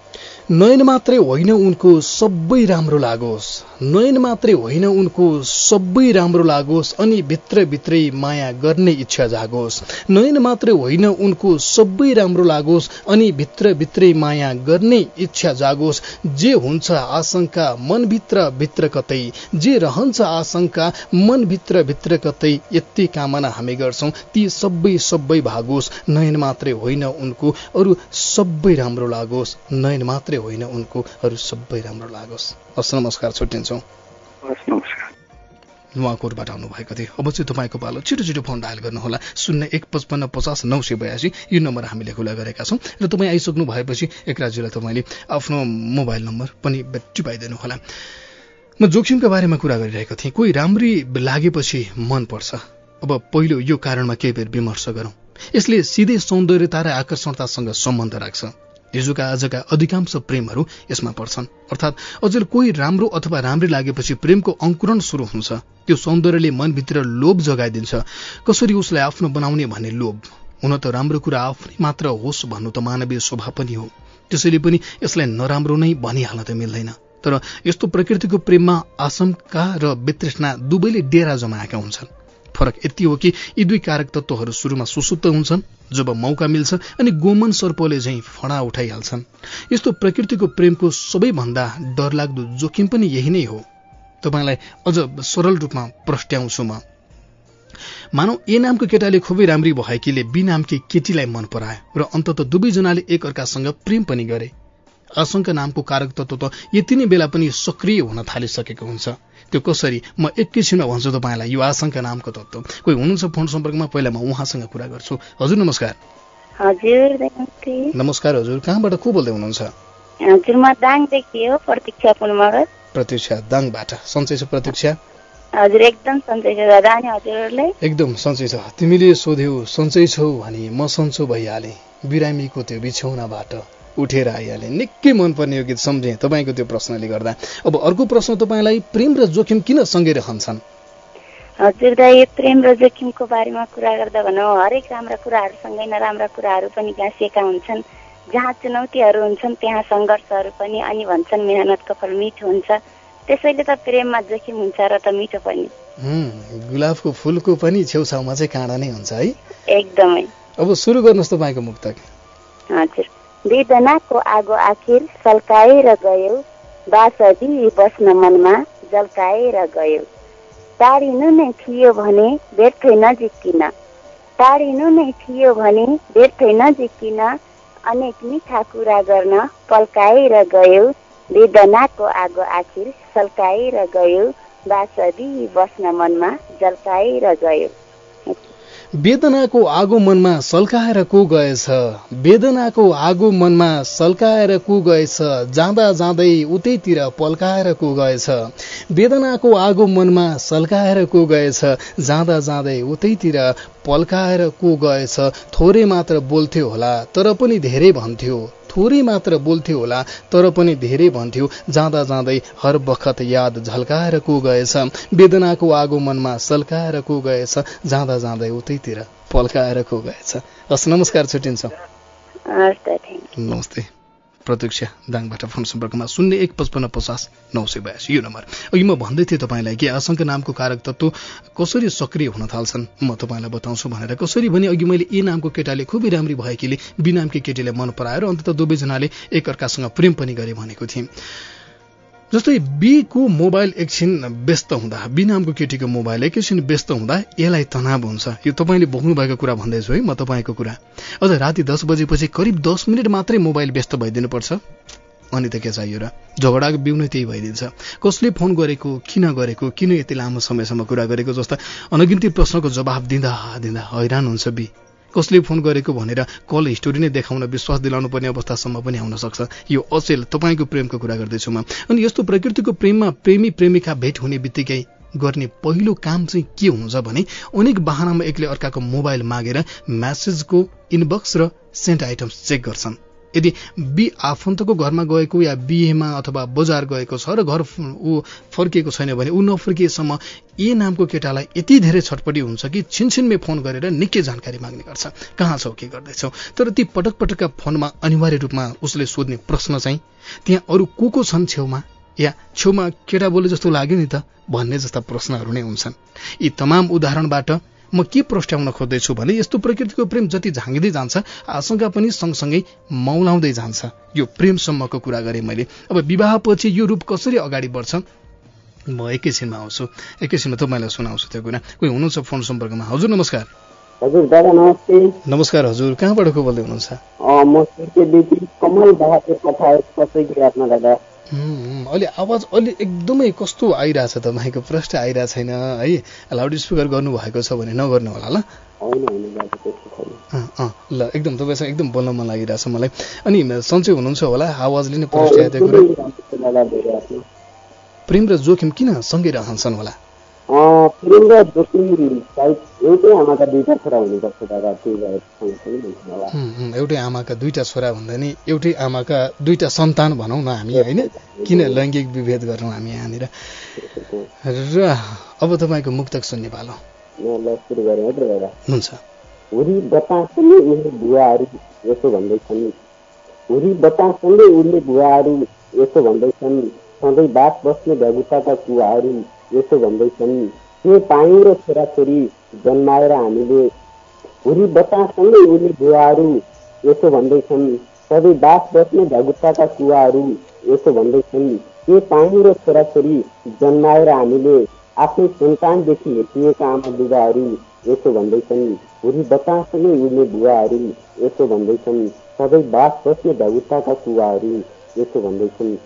नयन मात्रै होइन उनको सबै राम्रो लागोस्। नयन मात्रै होइन उनको सबै राम्रो लागोस् अनि भित्र भित्रै माया गर्ने इच्छा जागोस्। नयन मात्रै होइन उनको सबै राम्रो लागोस् अनि भित्र भित्रै माया गर्ने इच्छा जागोस्। जे हुन्छ आशंका मनभित्र भित्र कतै जे रहन्छ आशंका मनभित्र भित्र कतै यति कामना हामी गर्छौँ। ती सबै सबै भागोस्। नयन मात्रै होइन उनको अरू सबै राम्रो लागोस्। नयन मात्रै होइन उनको अरू सबै राम्रो लागोस्। हस् नमस्कार छुट्टिन्छौँ। नुवाकोटबाट आउनुभएको थियो। अब चाहिँ तपाईँको पालो छिटो छिटो फोन डायल गर्नुहोला। शून्य एक पचपन्न पचास नौ सय बयासी यो नम्बर हामीले खुला गरेका छौँ। र तपाईँ आइसक्नु भएपछि एक राज्यलाई तपाईँले आफ्नो मोबाइल नम्बर पनि टिपाइदिनु होला म जोखिमका बारेमा कुरा गरिरहेको थिएँ। कोही राम्री लागेपछि मन पर्छ। अब पहिलो यो कारणमा केही बेर विमर्श गरौँ। यसले सिधै सौन्दर्यता र आकर्षणतासँग सम्बन्ध राख्छ। हिजोका आजका अधिकांश प्रेमहरू यसमा पर्छन्। अर्थात् अझ कोही राम्रो अथवा राम्री लागेपछि प्रेमको अङ्कुरण सुरु हुन्छ। त्यो सौन्दर्यले मनभित्र लोभ जगाइदिन्छ। कसरी उसलाई आफ्नो बनाउने भन्ने लोभ? हुन त राम्रो कुरा आफ्नै मात्र होस् भन्नु त मानवीय स्वभाव पनि हो। त्यसैले पनि यसलाई नराम्रो नै भनिहाल्न त मिल्दैन। तर यस्तो प्रकृतिको प्रेममा आशंका र वितृष्णा दुवैले डेरा जमाएका हुन्छन्। फरक यति हो कि यी दुई कारक तत्त्वहरू सुरुमा सुसुप्त हुन्छन् जब मौका मिल्छ अनि गोमन सर्पले झैँ फडा उठाइहाल्छन्। यस्तो प्रकृतिको प्रेमको सबैभन्दा डरलाग्दो जोखिम पनि यही नै हो। तपाईँलाई अझ सरल रूपमा प्रस्ट्याउँछु म। मानौ ए नामको केटाले खुबै राम्री भएकीले बी नामकी केटीलाई मन परायो र अन्तत दुवैजनाले एक अर्कासँग प्रेम पनि गरे। आशंका नामको कारक तत्त्व त यति नै बेला पनि सक्रिय हुन थालिसकेको हुन्छ। त्यो कसरी? म एकैछिनमा भन्छु तपाईँलाई यो आशंका नामको तत्त्व। कोही हुनुहुन्छ फोन सम्पर्कमा? पहिला म उहाँसँग कुरा गर्छु। हजुर नमस्कार। हजुर नमस्कार हजुर। कहाँबाट को बोल्दै हुनुहुन्छ? हजुर म दाङदेखि हो प्रतीक्षा पुनमगर प्रतीक्षा दाङबाट। सन्चै छ प्रतीक्षा? हजुर एकदम सन्चै छ। एकदम सन्चै छ। तिमीले सोध्यौ सन्चै छौ भने म सन्चो भइहालेँ। बिरामीको त्यो बिछौनाबाट। उठेर आइहालेँ। निकै मनपर्ने यो गीत सम्झेँ। तपाईँको त्यो प्रश्नले गर्दा। अब अर्को प्रश्न तपाईँलाई प्रेम र जोखिम किन सँगै रहन्छन् हजुर दाइ प्रेम र जोखिमको बारेमा कुरा गर्दा भनौँ हरेक राम्रा कुराहरूसँगै नराम्रा कुराहरू पनि गाँसिएका हुन्छन्। जहाँ चुनौतीहरू हुन्छन् त्यहाँ सङ्घर्षहरू पनि अनि भन्छन् मेहनतको फल मिठो हुन्छ। त्यसैले त प्रेममा जोखिम हुन्छ र त मिठो पनि। गुलाबको फुलको पनि छेउछाउमा चाहिँ काँडा नै हुन्छ है। एकदमै। अब सुरु गर्नुहोस् तपाईँको मुक्तक। हजुर। वेदनाको आगो आखिर सल्काएर गयो। बासदी बस्न मनमा जल्काएर गयो। टाढिनु नै थियो भने भेट्थै नजिकिन। टाढिनु नै थियो भने भेट्थै नजिकिन अनेक मिठा कुरा गर्न पल्काएर गयो। वेदनाको आगो आखिर सल्काएर गयो। बासदी बस्न मनमा जल्काएर गयो। वेदनाको आगो मनमा सल्काएर को गएछ? वेदनाको आगो मनमा सल्काएर को गएछ? जाँदा जाँदै उतैतिर पल्काएर को गएछ? वेदनाको आगो मनमा सल्काएर को गएछ? जाँदा जाँदै उतैतिर पल्काएर को गएछ? थोरै मात्र बोल्थ्यो होला तर पनि धेरै भन्थ्यो। थोरै मात्र बोल्थ्यो होला तर पनि धेरै भन्थ्यो। जाँदा जाँदै हर बखत याद झल्काएर को गएछ? वेदनाको आगो मनमा सल्काएर को गएछ? जाँदा जाँदै उतैतिर पल्काएर को गएछ? हस् नमस्कार छुट्टिन्छौँ। नमस्ते। प्रतीक्षा दाङबाट फोन सम्पर्कमा शून्य एक पचपन्न पचास नौ सय बयासी। यो नम्बर। अघि म भन्दै थिएँ तपाईँलाई कि आशंका नामको कारक तत्व कसरी सक्रिय हुन थाल्छन्। म तपाईँलाई बताउँछु भनेर कसरी भने अघि मैले ए नामको केटाले खुबै राम्री भएकीले बी नामकी केटीलाई मन पराएर अन्तत दुवैजनाले एकअर्कासँग प्रेम पनि गरे भनेको थिएँ। जस्तै बीको मोबाइल एकछिन व्यस्त हुँदा बी नामको केटीको मोबाइल एकैछिन व्यस्त हुँदा यसलाई तनाव हुन्छ। यो तपाईँले भोग्नुभएको कुरा भन्दैछु है म तपाईँको कुरा। अझ राति दस बजेपछि करिब दस मिनट मात्रै मोबाइल व्यस्त भइदिनुपर्छ। अनि त के चाहियो र? झगडाको बिउ नै त्यही भइदिन्छ। कसले फोन गरेको किन गरेको किन यति लामो समयसम्म कुरा गरेको जस्ता अनगिन्ती प्रश्नको जवाब दिँदा दिँदा हैरान हुन्छ बी। कसले फोन गरेको भनेर कल हिस्टोरी नै देखाउन विश्वास दिलाउनु पर्ने अवस्थासम्म पनि आउन सक्छ। यो अचेल तपाईँको प्रेमको कुरा गर्दैछु म। अनि यस्तो प्रकृतिको प्रेममा प्रेमी प्रेमिका भेट हुने बित्तिकै गर्ने पहिलो काम चाहिँ के हुन्छ भने अनेक बाहनामा एकले अर्काको मोबाइल मागेर म्यासेजको इनबक्स र सेन्ट आइटम्स चेक गर्छन्। यदि बी आफन्तको घरमा गएको या बिहेमा अथवा बजार गएको छ र घर ऊ फर्किएको छैन भने ऊ नफर्किएसम्म ए नामको केटालाई यति धेरै छटपटी हुन्छ कि छिनछिनमै फोन गरेर निकै जानकारी माग्ने गर्छ। कहाँ छौ के गर्दैछौ? तर ती पटक पटकका फोनमा अनिवार्य रूपमा उसले सोध्ने प्रश्न चाहिँ त्यहाँ अरू को को छन् छेउमा? या छेउमा केटा बोले जस्तो लाग्यो नि त? भन्ने जस्ता प्रश्नहरू नै हुन्छन्। यी तमाम उदाहरणबाट म के प्रस्ट्याउन खोज्दैछु भने यस्तो प्रकृतिको प्रेम जति झाँगिँदै जान्छ आशंका पनि सँगसँगै मौलाउँदै जान्छ। यो प्रेमसम्मको कुरा गरेँ मैले। अब विवाहपछि यो रूप कसरी अगाडि बढ्छ? म एकैछिनमा आउँछु। एकैछिनमा तपाईँलाई सुनाउँछु त्यो कुरा। कोही हुनुहुन्छ फोन सम्पर्कमा? हजुर नमस्कार। हजुर दादा नमस्ते। नमस्कार हजुर। कहाँबाट को बोल्दै हुनुहुन्छ? अहिले आवाज अलि एकदमै कस्तो आइरहेछ तपाईँको प्रष्ट आइरहेको छैन है? लाउड स्पिकर गर्नुभएको छ भने नगर्नु होला ल। ल एकदम तपाईँसँग एकदम बोल्न मन लागिरहेछ मलाई। अनि सन्चै हुनुहुन्छ होला आवाजले नै कुरा प्रेम र जोखिम किन सँगै रहन्छन् होला? र जोखिम सायद एउटै आमाका दुईटा छोरा हुनुपर्छ दादा त्यही भएर एउटै आमाका दुईटा छोरा भन्दा नि एउटै आमाका दुईटा सन्तान भनौँ न हामी होइन? किन लैङ्गिक विभेद गर्छौँ हामी यहाँनिर? र अब तपाईँको मुक्तक सुन्ने पालो। हुन्छ। हुरी बतासँगै उनले बुवाहरू यसो भन्दैछन्। हुरी बतासँगै उनले बुवाहरू यसो भन्दैछन्। सधैँ बास बस्ने भगुताका कुवाहरू यसो भन्दैछन् के पायौँ र छोराछोरी जन्माएर हामीले हुरी बतासँगै उनी बुवाहरू यसो भन्दैछन्। सधैँ बास बस्ने भगुताका कुवाहरू यसो भन्दैछन्। के पायौँ र छोराछोरी जन्माएर हामीले आफ्नै सन्तानदेखि हेटिएका आमा बुबाहरू यसो भन्दैछन्। हुरी बतासँगै उड्ने बुवाहरू यसो भन्दैछन्। सधैँ बास बस्ने भगुताका कुवाहरू यसो भन्दैछन्।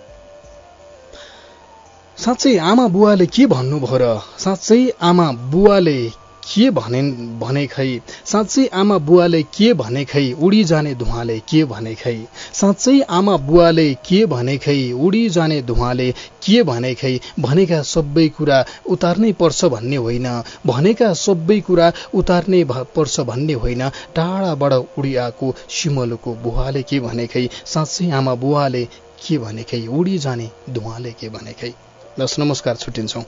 साँच्चै आमा बुवाले के भन्नुभयो र? साँच्चै आमा बुवाले के भने भने खै साँच्चै आमा बुवाले के भने खै उडी जाने धुवाले के भने खै साँच्चै आमा बुवाले के भने खै उडी जाने धुवाले के भने खै भनेका सबै कुरा उतार्नै पर्छ भन्ने होइन। भनेका सबै कुरा उतार्नै पर्छ भन्ने होइन। टाढाबाट उडी आएको सिमलुको बुवाले के भने खै साँच्चै आमा बुवाले के भने खै उडी जाने धुवाले के भने खै दस नमस्कार छुट्टिन्छौँ।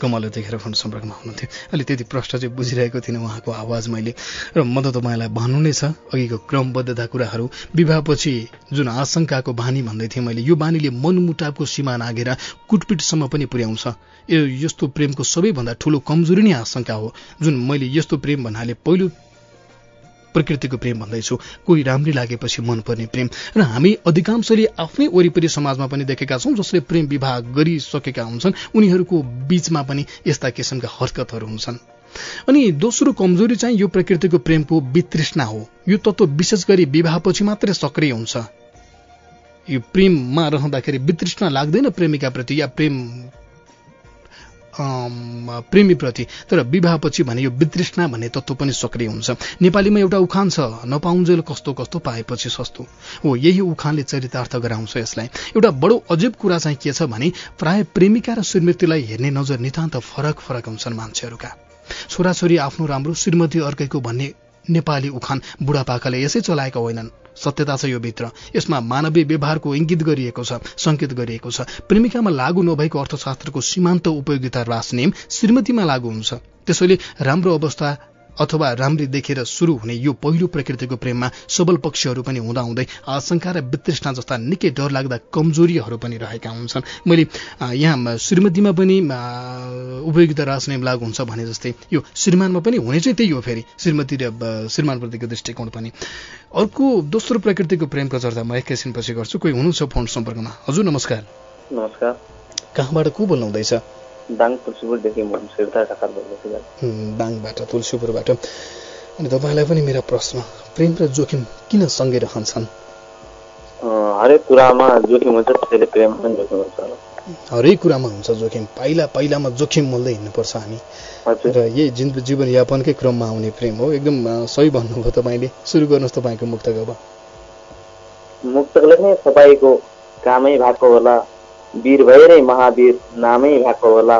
कमलले देखेर फोन सम्पर्कमा हुनुहुन्थ्यो। अहिले त्यति प्रश्न चाहिँ बुझिरहेको थिइनँ उहाँको आवाज मैले। र म त तपाईँलाई भन्नु नै छ अघिको क्रमबद्धता कुराहरू। विवाहपछि जुन आशंकाको बानी भन्दै थिएँ मैले यो बानीले मनमुटावको सीमा नागेर कुटपिटसम्म पनि पुर्याउँछ। यो यस्तो प्रेमको सबैभन्दा ठुलो कमजोरी नै आशंका हो। जुन मैले यस्तो प्रेम भन्नाले पहिलो प्रकृतिको प्रेम भन्दैछु। कोही राम्री लागेपछि मनपर्ने प्रेम। र हामी अधिकांशले आफ्नै वरिपरि समाजमा पनि देखेका छौँ जसले प्रेम विवाह गरिसकेका हुन्छन्। उनीहरूको बीचमा पनि यस्ता किसिमका हरकतहरू हुन्छन्। अनि दोस्रो कमजोरी चाहिँ यो प्रकृतिको प्रेमको वितृष्णा हो। यो तत्व विशेष गरी विवाहपछि मात्रै सक्रिय हुन्छ। यो प्रेममा रहँदाखेरि वितृष्णा लाग्दैन प्रेमिकाप्रति या प्रेम प्रेमीप्रति तर विवाहपछि भने यो वितृष्णा भन्ने तत्त्व पनि सक्रिय हुन्छ। नेपालीमा एउटा उखान छ नपाउन्जेल कस्तो कस्तो पाएपछि सस्तो। हो यही उखानले चरितार्थ गराउँछ यसलाई। एउटा बडो अजब कुरा चाहिँ के छ भने प्राय प्रेमिका र श्रीमतीलाई हेर्ने नजर नितान्त फरक फरक हुन्छन् मान्छेहरूका। छोराछोरी आफ्नो राम्रो श्रीमती अर्कैको भन्ने नेपाली उखान बुढापाकाले यसै चलाएका होइनन्। सत्यता छ यो भित्र। यसमा मानवीय व्यवहारको इङ्गित गरिएको छ सङ्केत गरिएको छ। प्रेमिकामा लागू नभएको अर्थशास्त्रको सीमान्त उपयोगिता रास नियम श्रीमतीमा लागू हुन्छ। त्यसैले राम्रो अवस्था अथवा राम्री देखेर सुरु हुने यो पहिलो प्रकृतिको प्रेममा सबल पक्षहरू पनि हुँदाहुँदै आशंका र वितृष्णा जस्ता निकै डरलाग्दा कमजोरीहरू पनि रहेका हुन्छन्। मैले यहाँ श्रीमतीमा पनि उपयोगिता राजनियम लागू हुन्छ भने जस्तै यो श्रीमानमा पनि हुने चाहिँ त्यही हो फेरि श्रीमती र श्रीमानप्रतिको दृष्टिकोण पनि। अर्को दोस्रो प्रकृतिको प्रेमको चर्चा म एकैछिनपछि गर्छु। कोही हुनुहुन्छ फोन सम्पर्कमा? हजुर नमस्कार। नमस्कार। कहाँबाट को बोल्नु हुँदैछ दाङ तुलसीपुरदेखि म सिर्ता ढाका दाङबाट तुलसीपुरबाट अनि तपाईँलाई पनि मेरा प्रश्न प्रेम र जोखिम किन सँगै रहन्छन् हरेक कुरामा जोखिम हुन्छ त्यसैले प्रेम पनि जोखिम हुन्छ हरेक कुरामा हुन्छ जोखिम पाइला पाइलामा जोखिम मोल्दै हिँड्नुपर्छ हामी र यही जीवनयापनकै क्रममा आउने प्रेम हो एकदम सही भन्नुभयो तपाईँले सुरु गर्नुहोस् तपाईँको मुक्तक अब मुक्तकले नै तपाईँको कामै भएको होला वीर भएरै महावीर नामै भएको होला।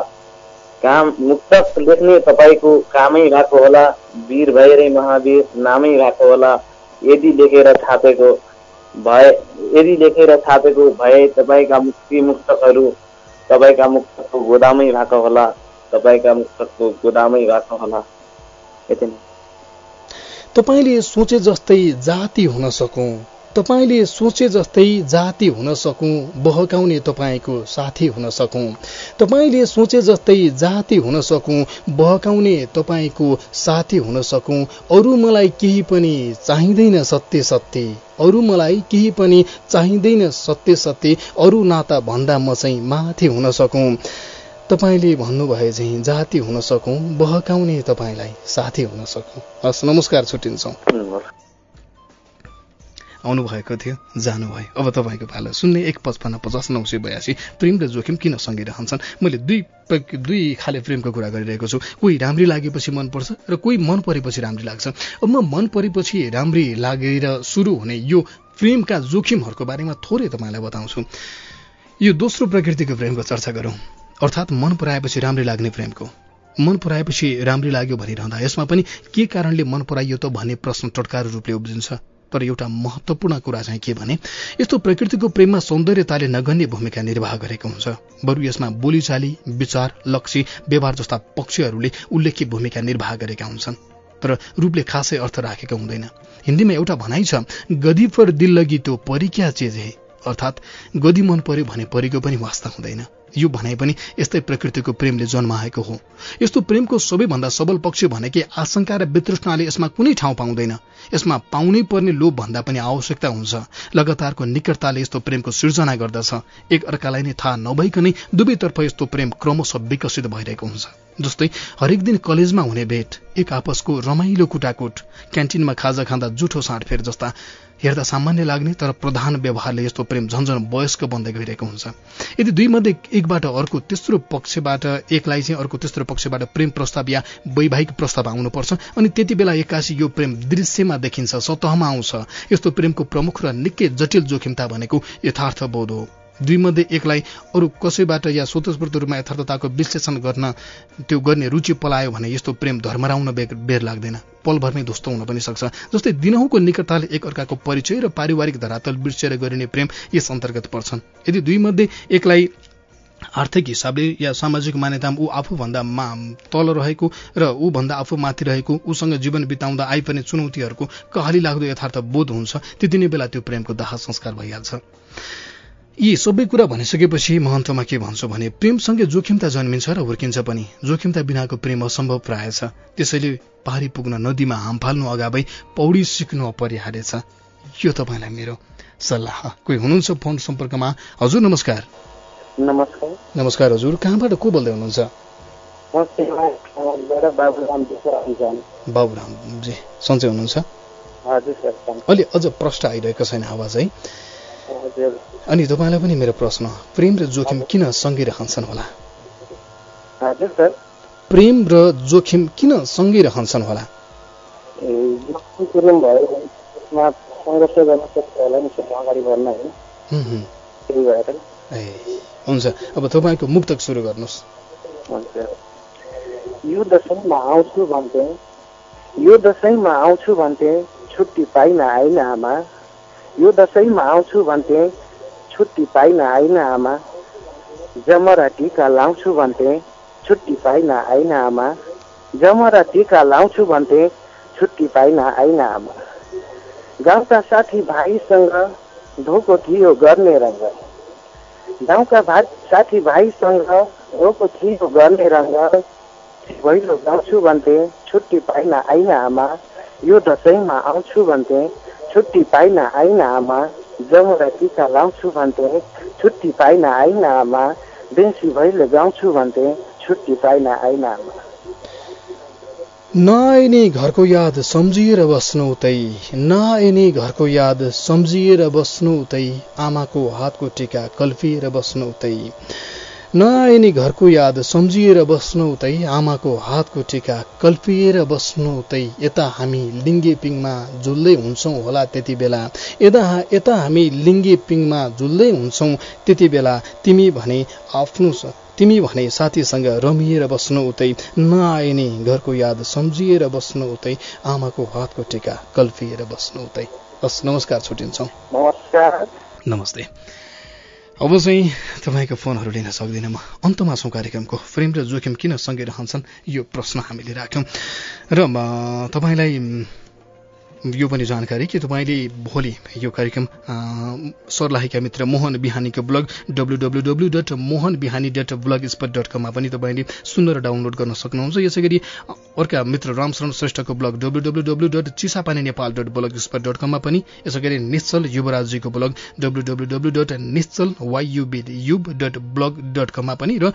काम मुक्तक लेख्ने तपाईँको कामै भएको होला। वीर भएरै महावीर नामै भएको होला। यदि लेखेर छापेको भए यदि लेखेर छापेको भए तपाईँका मुक्ति मुक्तकहरू तपाईँका मुक्तकको गोदामै भएको होला। तपाईँका मुक्तकको गोदामै भएको होला। यति नै। तपाईँले सोचे जस्तै जाति हुन सकौँ। तपाईँले सोचे जस्तै जाति हुन सकौँ बहकाउने तपाईँको साथी हुन सकौँ। तपाईँले सोचे जस्तै जाति हुन सकौँ बहकाउने तपाईँको साथी हुन सकौँ। अरू मलाई केही पनि चाहिँदैन सत्य सत्य। अरू मलाई केही पनि चाहिँदैन सत्य सत्य। अरू नाता भन्दा म चाहिँ माथि हुन सकौँ। तपाईँले भन्नुभए चाहिँ जाति हुन सकौँ बहकाउने तपाईँलाई साथी हुन सकौँ। हस् नमस्कार छुट्टिन्छौँ। आउनुभएको थियो जानुभयो। अब तपाईँको पालो शून्य एक पचपन्न पचास नौ सय बयासी प्रेम र जोखिम किन सँगै रहन्छन्? मैले दुई दुई खाले प्रेमको कुरा गरिरहेको छु। कोही राम्री लागेपछि मनपर्छ र कोही मन परेपछि राम्री लाग्छ। अब म मन परेपछि राम्री लागेर सुरु हुने यो प्रेमका जोखिमहरूको बारेमा थोरै तपाईँलाई बताउँछु। यो दोस्रो प्रकृतिको प्रेमको चर्चा गरौँ। अर्थात् मन पराएपछि राम्री लाग्ने प्रेमको। मन पराएपछि राम्री लाग्यो भनिरहँदा यसमा पनि के कारणले मन पराइयो त भन्ने प्रश्न टटकारु रूपले उब्जिन्छ। तर एउटा महत्वपूर्ण कुरा चाहिँ के भने यस्तो प्रकृतिको प्रेममा सौन्दर्यताले नगण्य भूमिका निर्वाह गरेको हुन्छ। बरु यसमा बोलीचाली विचार लक्ष्य व्यवहार जस्ता पक्षहरूले उल्लेख्य भूमिका निर्वाह गरेका हुन्छन्। तर रूपले खासै अर्थ राखेको हुँदैन। हिन्दीमा एउटा भनाइ छ गदी पर दिल लगी त्यो परी क्या चीज है। अर्थात् गदी मन पर्यो भने परीको पनि वास्ता हुँदैन। यो भनाइ पनि यस्तै प्रकृतिको प्रेमले जन्माएको हो। यस्तो प्रेमको सबैभन्दा सबल पक्ष भनेकै आशंका र वितृष्णाले यसमा कुनै ठाउँ पाउँदैन। यसमा पाउनै पर्ने लोभ भन्दा पनि आवश्यकता हुन्छ। लगातारको निकटताले यस्तो प्रेमको सिर्जना गर्दछ। एक अर्कालाई नै थाहा नभइकनै दुवैतर्फ यस्तो प्रेम क्रमशः विकसित भइरहेको हुन्छ। जस्तै हरेक दिन कलेजमा हुने भेट एक आपसको रमाइलो कुटाकुट क्यान्टिनमा खाजा खाँदा जुठो साँडफेर जस्ता हेर्दा सामान्य लाग्ने तर प्रधान व्यवहारले यस्तो प्रेम झन्झन वयस्क बन्दै गइरहेको हुन्छ। यदि दुई मध्ये एकबाट अर्को तेस्रो पक्षबाट एकलाई चाहिँ अर्को तेस्रो पक्षबाट प्रेम प्रस्ताव या वैवाहिक प्रस्ताव आउनुपर्छ अनि त्यति बेला एक्कासी यो प्रेम दृश्यमा देखिन्छ सतहमा आउँछ। यस्तो प्रेमको प्रमुख र निकै जटिल जोखिमता भनेको यथार्थ बोध हो। दुई मध्ये एकलाई अरू कसैबाट या स्वतस्फूर्त रूपमा यथार्थताको विश्लेषण गर्न त्यो गर्ने रुचि पलायो भने यस्तो प्रेम धर्मराउन बेर लाग्दैन। पलभरमै ध्वस्त हुन पनि सक्छ। जस्तै दिनहुँको निकटताले एक अर्काको परिचय र पारिवारिक धरातल बिर्सेर गरिने प्रेम यस अन्तर्गत पर्छन्। यदि दुई मध्ये एकलाई आर्थिक हिसाबले या सामाजिक मान्यतामा ऊ आफूभन्दा मा तल रहेको र ऊभन्दा आफू माथि रहेको उसँग जीवन बिताउँदा आइपर्ने चुनौतीहरूको कहली लाग्दो यथार्थ बोध हुन्छ। त्यति नै बेला त्यो प्रेमको दाह संस्कार भइहाल्छ। यी सबै कुरा भनिसकेपछि म अन्तमा के भन्छु भने प्रेमसँगै जोखिमता जन्मिन्छ र हुर्किन्छ पनि। जोखिमता बिनाको प्रेम असम्भव प्राय छ। त्यसैले पारी पुग्न नदीमा हाम फाल्नु अगावै पौडी सिक्नु अपरिहार्य छ। यो तपाईँलाई मेरो सल्लाह। कोही हुनुहुन्छ फोन सम्पर्कमा? हजुर नमस्कार। नमस्कार। नमस्कार हजुर। कहाँबाट को बोल्दै हुनुहुन्छ? बाबुरामजी सन्चै हुनुहुन्छ? अलि अझ प्रष्ट आइरहेको छैन आवाज है। अनि तपाईँलाई पनि मेरो प्रश्न प्रेम र जोखिम किन सँगै रहन्छन् होला? प्रेम र जोखिम किन सँगै रहन्छन् होला? ए हुन्छ। अब तपाईँको मुक्तक सुरु गर्नुहोस्। यो दसैँमा आउँछु भन्थे यो दसैँमा आउँछु भन्थे छुट्टी पाइन आइन आमा। यो दसैँमा आउँछु भन्थे। छुट्टी पाइन आइन आमा। जमरा टिका लाउँछु भन्थे। छुट्टी पाइन आइन आमा। जमरा टिका लाउँछु भन्थे। छुट्टी पाइन आइन आमा। गाउँका साथी भाइसँग धोको थियो गर्ने रङ्ग। गाउँका भा साथी भाइसँग धोको थियो गर्ने रङ्ग। भैलो गाउँछु भन्थे। छुट्टी पाइन आइन आमा। यो दसैँमा आउँछु भन्थे। छुट्टी पाइन आइन आमा। जमरा टिका लाउँछु भन्थे छुट्टी पाइन आइन आमा। बेसी भैलो गाउँछु भन्थे छुट्टी पाइन आइन आमा। नआइने घरको याद सम्झिएर बस्नु उतै। नआइने घरको याद सम्झिएर बस्नु उतै। आमाको हातको टिका कल्पिएर बस्नु उतै। नआइने घरको याद सम्झिएर बस्नु उतै आमाको हातको टिका कल्पिएर बस्नु उतै यता हामी लिङ्गे पिङमा झुल्दै हुन्छौँ होला त्यति बेला। यता यता हामी लिङ्गे पिङमा झुल्दै हुन्छौँ त्यति बेला तिमी भने आफ्नो तिमी भने साथीसँग रमिएर बस्नु उतै नआइने घरको याद सम्झिएर बस्नु उतै आमाको हातको टिका कल्पिएर बस्नु उतै हस् नमस्कार छुट्टिन्छौँ। नमस्कार। नमस्ते। अब चाहिँ तपाईँको फोनहरू लिन सक्दिनँ म। अन्तमा छौँ कार्यक्रमको प्रेम र जोखिम किन सँगै रहन्छन् यो प्रश्न हामीले राख्यौँ। र तपाईँलाई यो पनि जानकारी कि तपाईँले भोलि यो कार्यक्रम सर्लाहीका मित्र Mohan बिहानीको blog W W W dot Mohan Bihani dot blogspot dot कममा पनि तपाईँले सुन्न र डाउनलोड गर्न सक्नुहुन्छ। यसै गरी अर्का मित्र Ramsharan श्रेष्ठको blog W W W dot Chisapani Nepal dot blogspot dot कममा पनि यसै गरी Nishchal युवराजीको blog W W W dot Nishchal Y U B yub dot blog dot कममा पनि र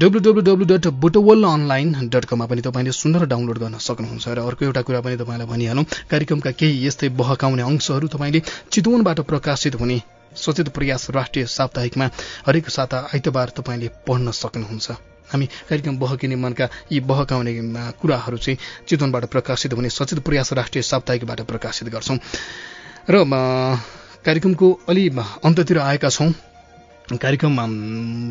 W W W dot Butwal online dot कममा पनि तपाईँले सुन्न र डाउनलोड गर्न सक्नुहुन्छ। र अर्को एउटा कुरा पनि तपाईँलाई भनिहालौँ कार्यक्रम केही यस्तै बहकाउने अंशहरू तपाईँले चितवनबाट प्रकाशित हुने सचेत प्रयास राष्ट्रिय साप्ताहिकमा हरेक साता आइतबार तपाईँले पढ्न सक्नुहुन्छ। हामी कार्यक्रम बहकिने मनका यी बहकाउने कुराहरू चाहिँ चितवनबाट प्रकाशित हुने सचेत प्रयास राष्ट्रिय साप्ताहिकबाट प्रकाशित गर्छौँ। र कार्यक्रमको अलि अन्ततिर आएका छौँ। कार्यक्रममा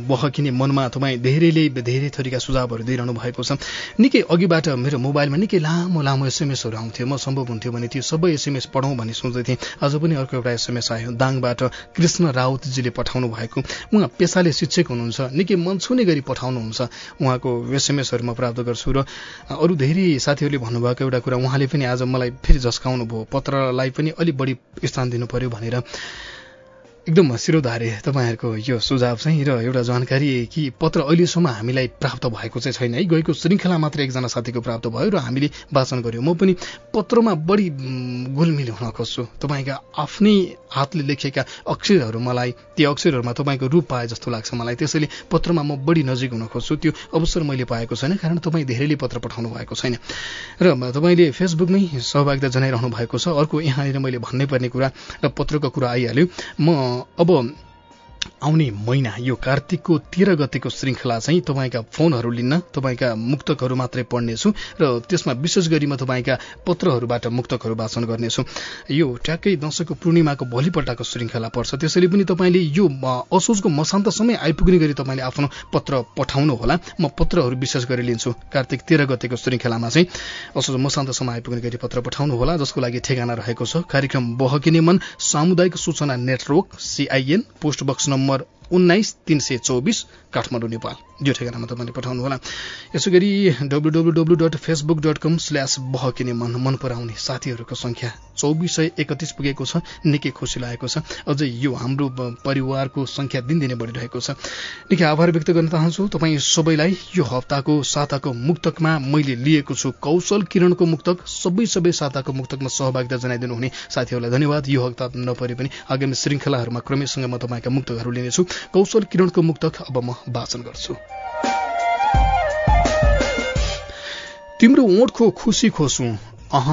बहकिने मनमा तपाईँ धेरैले धेरै थरीका सुझावहरू दिइरहनु भएको छ। निकै अघिबाट मेरो मोबाइलमा निकै लामो लामो एसएमएसहरू आउँथ्यो। म सम्भव हुन्थ्यो भने त्यो सबै एसएमएस पढौँ भन्ने सोच्दै थिएँ। आज पनि अर्को एउटा एसएमएस आयो। दाङबाट कृष्ण राउतजीले पठाउनु भएको। उहाँ पेसाले शिक्षक हुनुहुन्छ। निकै मन छुने गरी पठाउनुहुन्छ। उहाँको एसएमएसहरू म प्राप्त गर्छु र अरू धेरै साथीहरूले भन्नुभएको एउटा कुरा उहाँले पनि आज मलाई फेरि झस्काउनु भयो पत्रलाई पनि अलिक बढी स्थान दिनु पर्यो भनेर। एकदम शिरोधारे तपाईँहरूको यो सुझाव चाहिँ र एउटा जानकारी कि पत्र अहिलेसम्म हामीलाई प्राप्त भएको चाहिँ छैन। है गएको श्रृङ्खला मात्र एकजना साथीको प्राप्त भयो र हामीले वाचन गऱ्यौँ म पनि पत्रमा बढी घुलमिल हुन खोज्छु। तपाईँका आफ्नै हातले लेखेका अक्षरहरू मलाई ती अक्षरहरूमा तपाईँको रूप पाए जस्तो लाग्छ मलाई। त्यसैले पत्रमा म बढी नजिक हुन खोज्छु। त्यो अवसर मैले पाएको छैन कारण तपाईँ धेरैले पत्र पठाउनु भएको छैन। र तपाईँले फेसबुकमै सहभागिता जनाइरहनु भएको छ। अर्को यहाँनिर मैले भन्नै पर्ने कुरा र पत्रको कुरा आइहाल्यो। म अब आउने महिना यो कार्तिकको तेह्र गतेको श्रृङ्खला चाहिँ तपाईँका फोनहरू लिन्न तपाईँका मुक्तकहरू मात्रै पढ्नेछु र त्यसमा विशेष गरी म तपाईँका पत्रहरूबाट मुक्तकहरू वाचन गर्नेछु। यो ट्याक्कै दशैंको पूर्णिमाको भोलिपल्टको श्रृङ्खला पर्छ। त्यसैले पनि तपाईँले यो असोजको मसान्तसम्मै आइपुग्ने गरी तपाईँले आफ्नो पत्र पठाउनु होला म पत्रहरू विशेष गरी लिन्छु। कार्तिक तेह्र गतेको श्रृङ्खलामा चाहिँ असोज मसान्तसम्म आइपुग्ने गरी पत्र पठाउनु होला जसको लागि ठेगाना रहेको छ। कार्यक्रम बहकिने मन सामुदायिक सूचना network CIN post box number उन्नाइस तिन सय चौबिस काठमाडौँ नेपाल। यो ठेगानामा तपाईँले पठाउनुहोला। यसो गरी W W W dot Facebook dot com slash Bahakine Man मन पराउने साथीहरूको सङ्ख्या चौबिस सय एकतिस पुगेको छ निकै खुसी लागेको छ। अझै यो हाम्रो परिवारको सङ्ख्या दिनदिनै बढिरहेको छ। निकै आभार व्यक्त गर्न चाहन्छु। तपाईँ सबैलाई यो हप्ताको साताको मुक्तकमा मैले लिएको छु कौशल किरणको मुक्तक। सबै सबै साताको मुक्तकमा सहभागिता जनाइदिनु हुने साथीहरूलाई धन्यवाद। यो हप्ता नपरे पनि आगामी श्रृङ्खलाहरूमा क्रमैसँग म तपाईँका मुक्तकहरू लिनेछु। कौशल किरणको मुक्तक अब म वाचन गर्छु। तिम्रो ओठको खुसी खोसु अह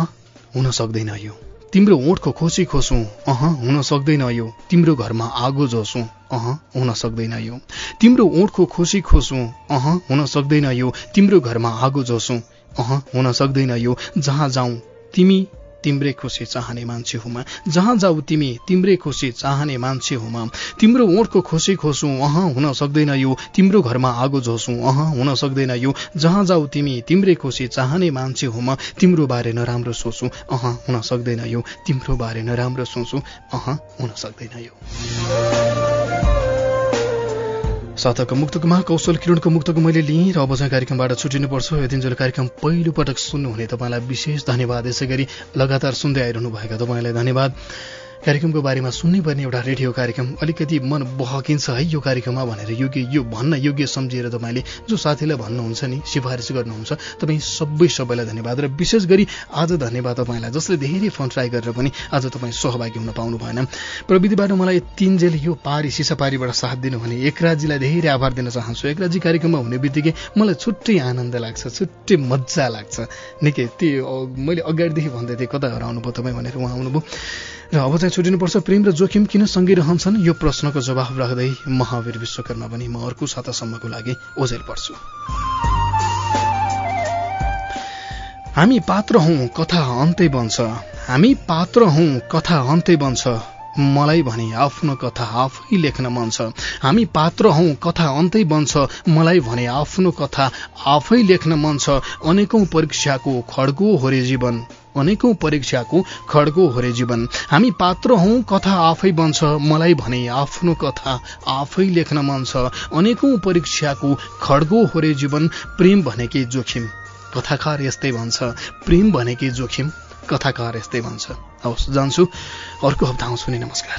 हुन सक्दैन यो। तिम्रो ओठको खुसी खोसु अह हुन सक्दैन यो। तिम्रो घरमा आगो जोसु अह हुन सक्दैन यो। तिम्रो ओठको खुसी खोसु अह हुन सक्दैन यो। तिम्रो घरमा आगो जोसु अह हुन सक्दैन यो। जहाँ जाउँ तिमी तिम्रै खुसी चाहने मान्छे हुमा। जहाँ जाऊ तिमी तिम्रै खुसी चाहने मान्छे हुमा। तिम्रो ओठको खुसी खोसु अह हुन सक्दैन यो। तिम्रो घरमा आगो झोसु अह हुन सक्दैन यो। जहाँ जाऊ तिमी तिम्रै खुसी चाहने मान्छे हुमा। तिम्रो बारे नराम्रो सोचु अह हुन सक्दैन यो। तिम्रो बारे नराम्रो सोचु अह हुन सक्दैन यो। साताको मुक्तकमा कौशल किरणको मुक्तको मैले लिएँ र अब चाहिँ कार्यक्रमबाट छुटिनुपर्छ। यतिन्जेल कार्यक्रम पहिलो पटक सुन्नुहुने तपाईँलाई विशेष धन्यवाद। यसै गरी लगातार सुन्दै आइरहनु भएका तपाईँलाई धन्यवाद। कार्यक्रमको बारेमा सुन्नै पर्ने एउटा रेडियो कार्यक्रम अलिकति मन बहकिन्छ है यो कार्यक्रममा भनेर योग्य यो भन्न योग्य सम्झिएर तपाईँले जो साथीलाई भन्नुहुन्छ नि सिफारिस गर्नुहुन्छ तपाईँ सबै सबैलाई धन्यवाद र विशेष गरी आज धन्यवाद तपाईँलाई जसले धेरै फोन ट्राई गरेर पनि आज तपाईँ सहभागी हुन पाउनु भएन। प्रविधिबाट मलाई तिनजेल यो पारी सिसापारीबाट साथ दिनुहुने एकराजीलाई धेरै आभार दिन चाहन्छु। एकराजी कार्यक्रममा हुने बित्तिकै मलाई छुट्टै आनन्द लाग्छ छुट्टै मजा लाग्छ। निकै त्यो मैले अगाडिदेखि भन्दै थिएँ कता हराउनु भयो तपाईँ भनेर उहाँ आउनुभयो। र अब चाहिँ छुटिनुपर्छ प्रेम र जोखिम किन सँगै रहन्छन्? यो प्रश्नको जवाफ राख्दै महावीर विश्वकर्मा पनि म अर्को सातासम्मको लागि ओझेल पर्छु। हामी पात्र हौ कथा अन्तै बन्छ। हामी पात्र हौ कथा अन्तै बन्छ। मलाई भने आफ्नो कथा आफै लेख्न मन छ। हामी पात्र हौ कथा अन्तै बन्छ। मलाई भने आफ्नो कथा आफै लेख्न मन छ। अनेकौं परीक्षाको खड्गो होरे जीवन। अनेकौं परीक्षाको खड्गो होरे जीवन। हामी पात्र हौ कथा आफै बन्छ। मलाई भने आफ्नो कथा आफै लेख्न मन छ। अनेकौं परीक्षाको खड्गो होरे जीवन। प्रेम भनेकै जोखिम। कथाकार यस्तै भन्छ। प्रेम भनेकै जोखिम। कथाकार यस्तै भन्छ। हवस् जान्छु। अर्को हप्ता आउँछु नि नमस्कार।